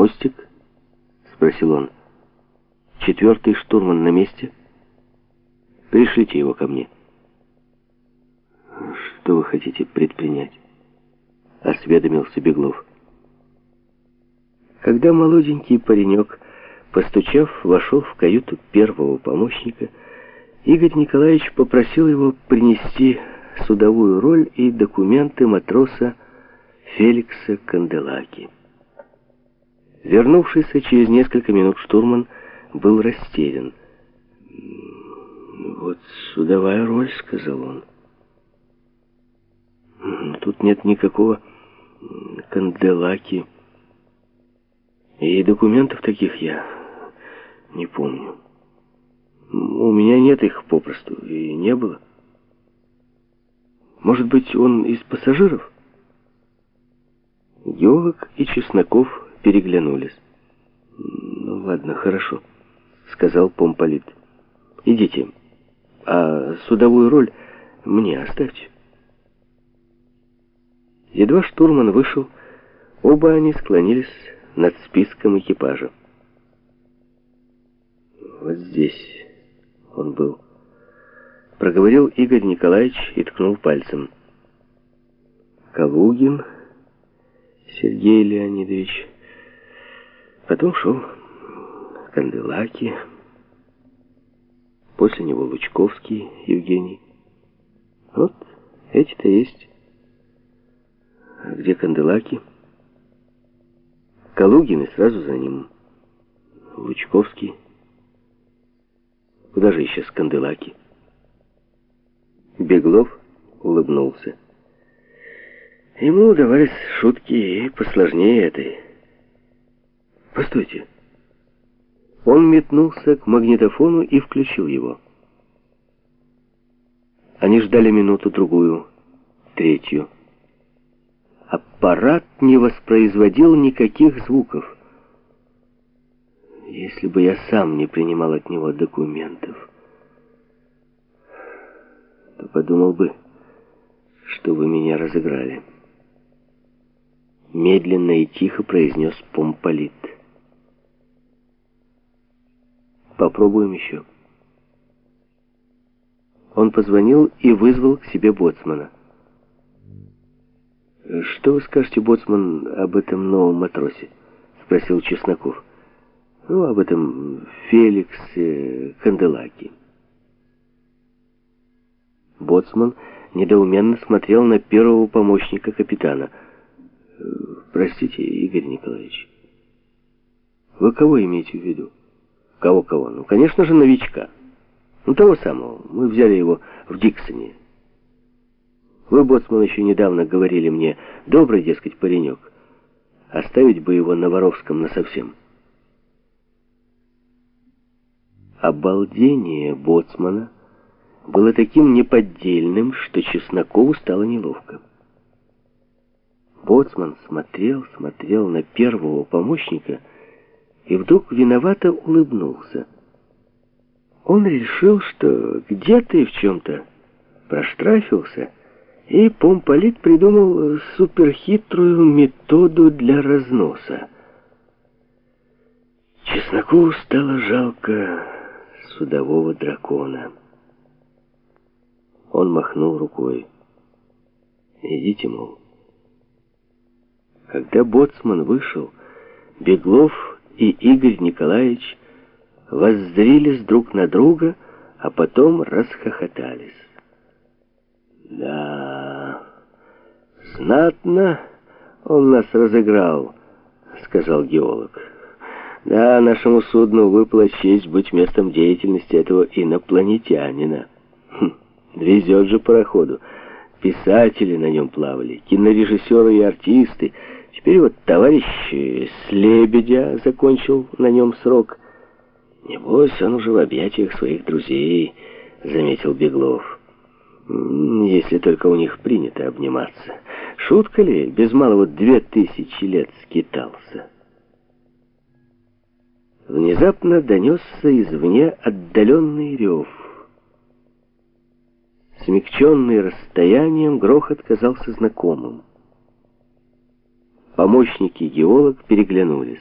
«Мостик?» — спросил он. «Четвертый штурман на месте? Пришлите его ко мне». «Что вы хотите предпринять?» — осведомился Беглов. Когда молоденький паренек, постучав, вошел в каюту первого помощника, Игорь Николаевич попросил его принести судовую роль и документы матроса Феликса Канделаки. Вернувшийся через несколько минут штурман был растерян. «Вот судовая роль», — сказал он. «Тут нет никакого Канделаки». И документов таких я не помню. У меня нет их попросту, и не было. Может быть, он из пассажиров? Геолог и Чесноков переглянулись. «Ну ладно, хорошо», — сказал Помполит. «Идите, а судовую роль мне оставьте». Едва штурман вышел, оба они склонились над списком экипажа. «Вот здесь он был», — проговорил Игорь Николаевич и ткнул пальцем. «Калугин Сергей Леонидович». Потом шел Канделаки, после него Лучковский Евгений. Вот эти-то есть. А где Канделаки? Калугин и сразу за ним Лучковский. Куда же исчез Канделаки? Беглов улыбнулся. Ему удавались шутки и посложнее этой. Постойте. Он метнулся к магнитофону и включил его. Они ждали минуту-другую, третью аппарат не воспроизводил никаких звуков. Если бы я сам не принимал от него документов, то подумал бы, что вы меня разыграли. Медленно и тихо произнес помполит. Попробуем еще. Он позвонил и вызвал к себе боцмана. «Что вы скажете, боцман, об этом новом матросе?» — спросил Чесноков. «Ну, об этом Феликсе Канделаки». Боцман недоуменно смотрел на первого помощника капитана. «Простите, Игорь Николаевич, вы кого имеете в виду?» «Кого-кого? Ну, конечно же, новичка. Ну, того самого. Мы взяли его в Диксоне». Вы, боцман, еще недавно говорили мне, добрый, дескать, паренек. Оставить бы его на Воровском насовсем. Обалдение боцмана было таким неподдельным, что Чеснокову стало неловко. Боцман смотрел, смотрел на первого помощника и вдруг виновато улыбнулся. Он решил, что где-то и в чем-то проштрафился, и помполит придумал суперхитрую методу для разноса. Чеснокову стало жалко судового дракона. Он махнул рукой. «Идите, мол». Когда боцман вышел, Беглов и Игорь Николаевич воззрились друг на друга, а потом расхохотались. «Да, знатно он нас разыграл», — сказал геолог. «Да, нашему судну выпала честь быть местом деятельности этого инопланетянина. Хм, везет же пароходу. Писатели на нем плавали, кинорежиссеры и артисты. Теперь вот товарищ с Лебедя закончил на нем срок. Небось, он уже в объятиях своих друзей», — заметил Беглов. Если только у них принято обниматься. Шутка ли, без малого две тысячи лет скитался. Внезапно донесся извне отдаленный рев. Смягченный расстоянием, грохот казался знакомым. Помощники геолог переглянулись.